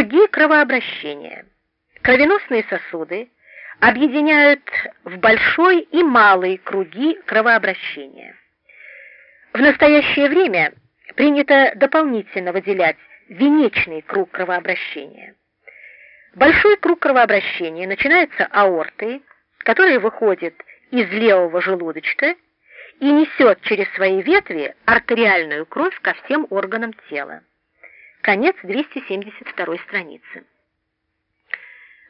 Круги кровообращения. Кровеносные сосуды объединяют в большой и малый круги кровообращения. В настоящее время принято дополнительно выделять венечный круг кровообращения. Большой круг кровообращения начинается аортой, которая выходит из левого желудочка и несет через свои ветви артериальную кровь ко всем органам тела. Конец 272 страницы.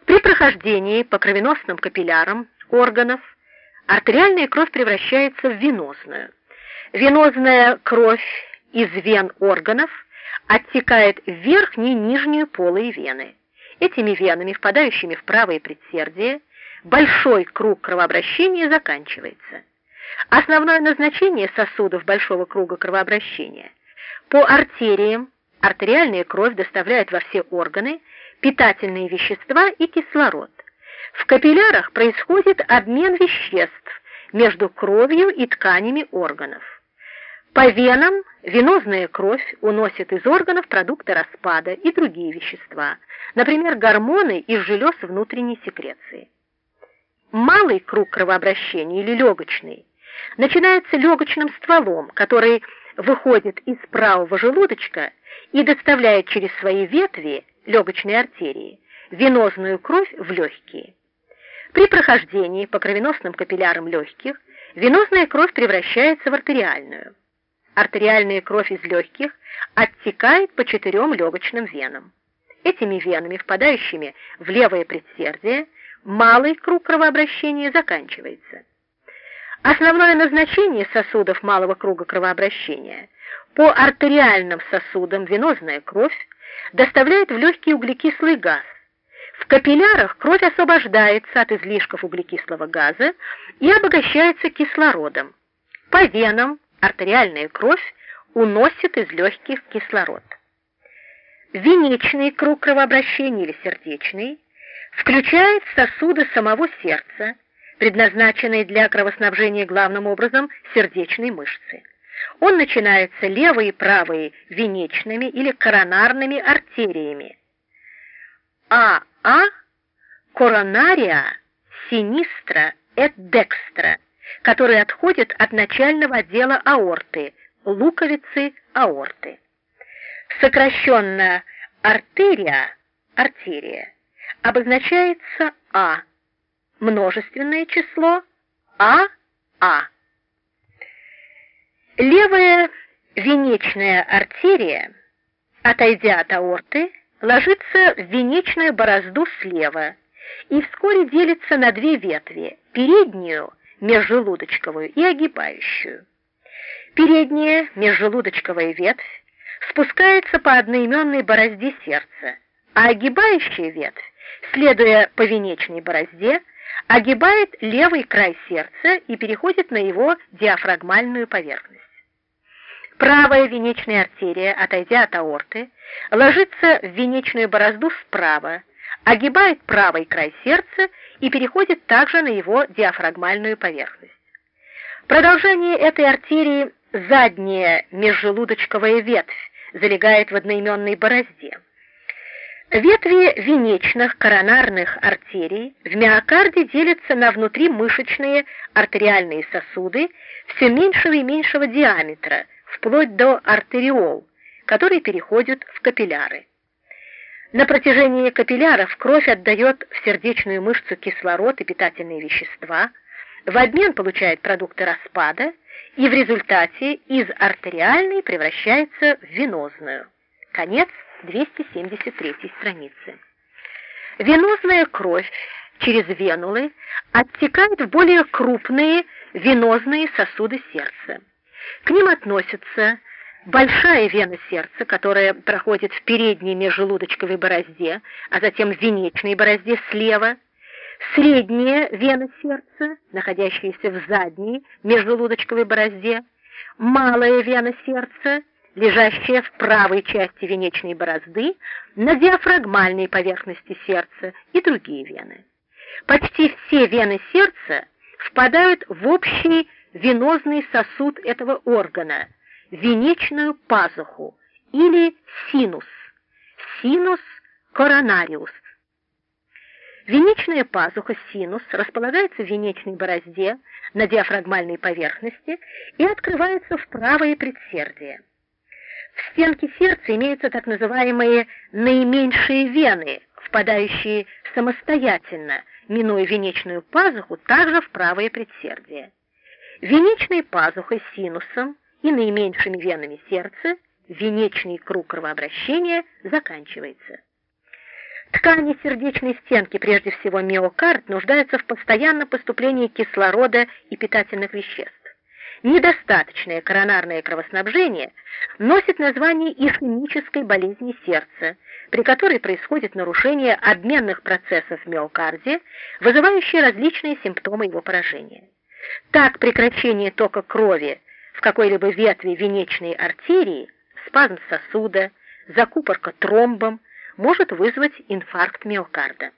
При прохождении по кровеносным капиллярам органов артериальная кровь превращается в венозную. Венозная кровь из вен органов оттекает в верхнюю и нижнюю полые вены. Этими венами, впадающими в правое предсердие, большой круг кровообращения заканчивается. Основное назначение сосудов большого круга кровообращения по артериям артериальная кровь доставляет во все органы питательные вещества и кислород. В капиллярах происходит обмен веществ между кровью и тканями органов. По венам венозная кровь уносит из органов продукты распада и другие вещества, например, гормоны из желез внутренней секреции. Малый круг кровообращения или легочный начинается легочным стволом, который выходит из правого желудочка и доставляет через свои ветви легочной артерии венозную кровь в легкие. При прохождении по кровеносным капиллярам легких венозная кровь превращается в артериальную. Артериальная кровь из легких оттекает по четырем легочным венам. Этими венами, впадающими в левое предсердие, малый круг кровообращения заканчивается. Основное назначение сосудов малого круга кровообращения по артериальным сосудам венозная кровь доставляет в легкие углекислый газ. В капиллярах кровь освобождается от излишков углекислого газа и обогащается кислородом. По венам артериальная кровь уносит из легких кислород. Венечный круг кровообращения или сердечный включает сосуды самого сердца, предназначенные для кровоснабжения главным образом сердечной мышцы. Он начинается левой и правой венечными или коронарными артериями. АА а коронария синистра et dextra, которые отходят от начального отдела аорты, луковицы аорты. Сокращенно артерия, артерия, обозначается А, множественное число АА. А. Левая венечная артерия, отойдя от аорты, ложится в венечную борозду слева и вскоре делится на две ветви, переднюю, межжелудочковую и огибающую. Передняя межжелудочковая ветвь спускается по одноименной борозде сердца, а огибающая ветвь, следуя по венечной борозде, огибает левый край сердца и переходит на его диафрагмальную поверхность. Правая венечная артерия, отойдя от аорты, ложится в венечную борозду справа, огибает правый край сердца и переходит также на его диафрагмальную поверхность. Продолжение этой артерии задняя межжелудочковая ветвь залегает в одноименной борозде. Ветви венечных коронарных артерий в миокарде делятся на внутримышечные артериальные сосуды все меньшего и меньшего диаметра – вплоть до артериол, которые переходят в капилляры. На протяжении капилляров кровь отдает в сердечную мышцу кислород и питательные вещества, в обмен получает продукты распада и в результате из артериальной превращается в венозную. Конец 273 страницы. Венозная кровь через венулы оттекает в более крупные венозные сосуды сердца. К ним относятся большая вена сердца, которая проходит в передней межжелудочковой борозде, а затем в венечной борозде слева, средняя вена сердца, находящаяся в задней межжелудочковой борозде, малая вена сердца, лежащая в правой части венечной борозды, на диафрагмальной поверхности сердца и другие вены. Почти все вены сердца впадают в общий венозный сосуд этого органа, венечную пазуху или синус. Синус коронариус. Венечная пазуха, синус, располагается в венечной борозде на диафрагмальной поверхности и открывается в правое предсердие. В стенке сердца имеются так называемые наименьшие вены, впадающие самостоятельно, минуя венечную пазуху, также в правое предсердие. Венечной пазухой, синусом и наименьшими венами сердца венечный круг кровообращения заканчивается. Ткани сердечной стенки, прежде всего миокард, нуждаются в постоянном поступлении кислорода и питательных веществ. Недостаточное коронарное кровоснабжение носит название ишемической болезни сердца, при которой происходит нарушение обменных процессов в миокарде, вызывающие различные симптомы его поражения. Так прекращение тока крови в какой-либо ветви венечной артерии, спазм сосуда, закупорка тромбом, может вызвать инфаркт миокарда.